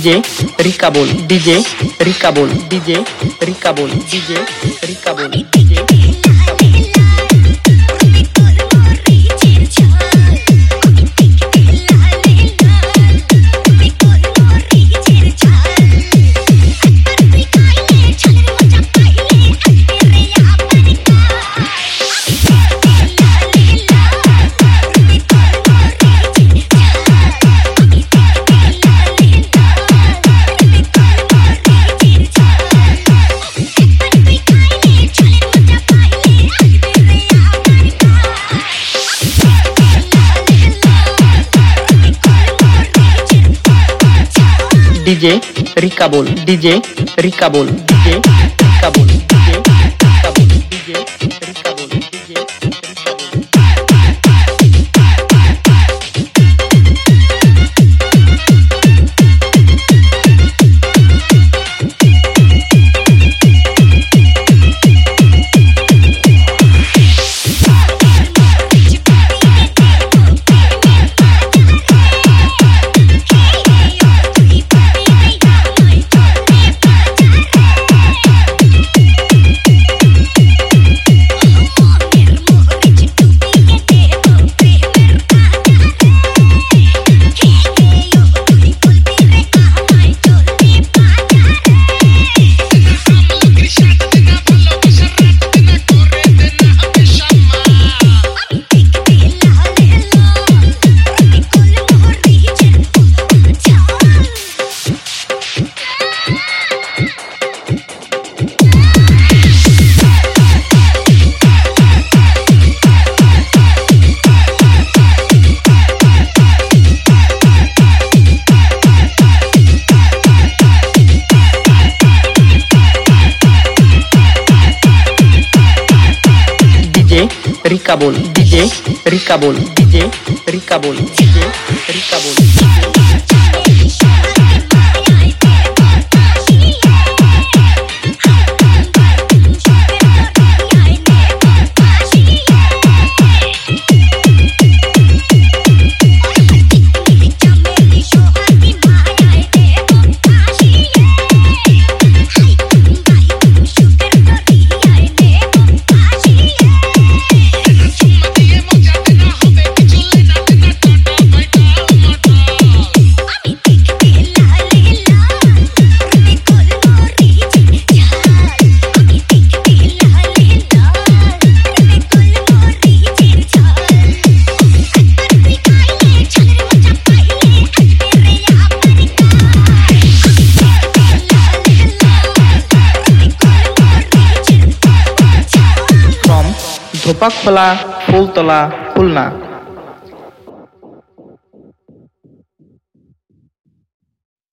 DJ Ricabol, DJ Ricabol, DJ Ricabol, DJ Ricabol, DJ. DJ Rica DJ Ricabol DJ Ricabol. Ricabol, DJ, Ricabol, DJ, Ricabol, DJ, Ricabol. पक खुला फूल तला खुलना